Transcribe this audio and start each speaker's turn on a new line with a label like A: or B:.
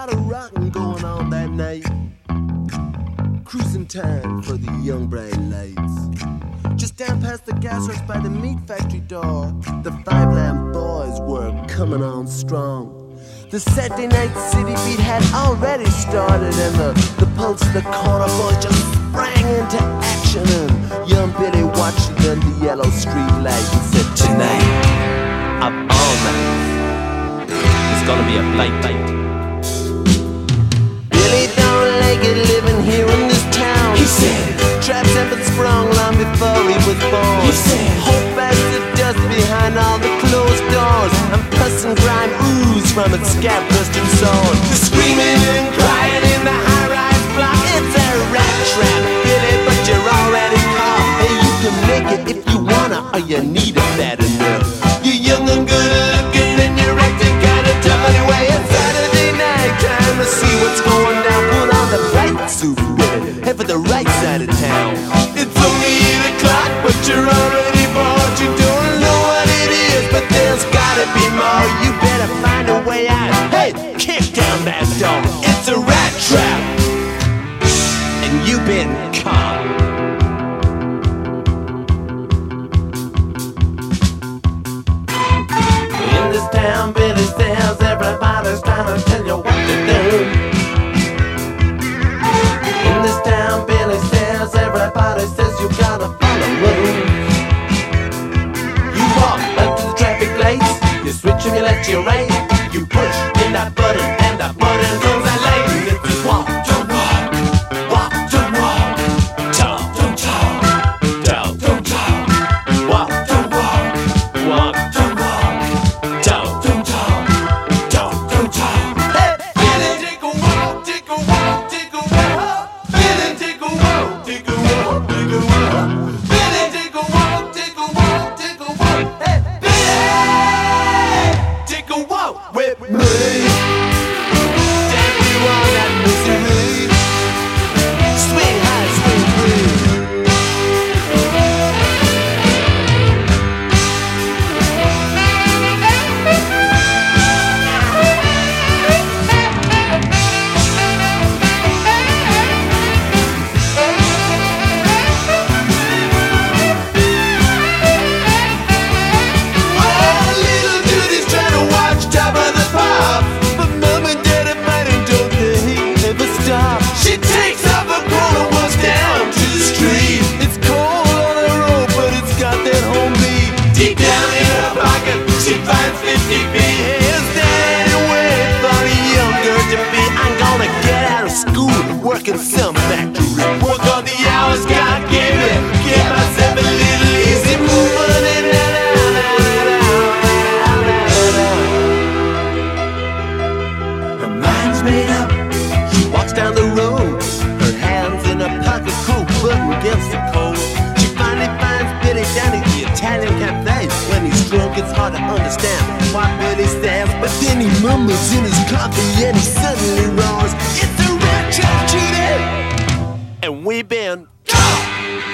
A: Lot of rocking going on that night. Cruising time for the young bright lights. Just down past the gas works by the meat factory door, the Five Lamp Boys were coming on strong. The Saturday night city beat had already started, and the, the pulse of the corner boys just sprang into action. And young Billy watched under the yellow street light from its scab crusted sword. The screaming and crying in the high rise block. It's a rat trap, Billy, but you're already caught. Hey, you can make it if you wanna, or you need it bad enough. You're young and good looking, and you're acting kinda tough anyway. It's Saturday night, time to see what's going down. Put on the right suit. Head for the right side of town. It's only 8 o'clock, but you're already switch and tell you left to your. You push in that button school, work in some factory. Work on the hours God gave me. Get myself a little easy movement. Her mind's made up. She walks down the road, her hands in her pocket, coat button against the cold. She finally finds Billy down at the Italian cafe. When he's drunk, it's hard to understand why Billy stands, but then he mumbles in his coffee and he suddenly roars, "It's and we been. Go!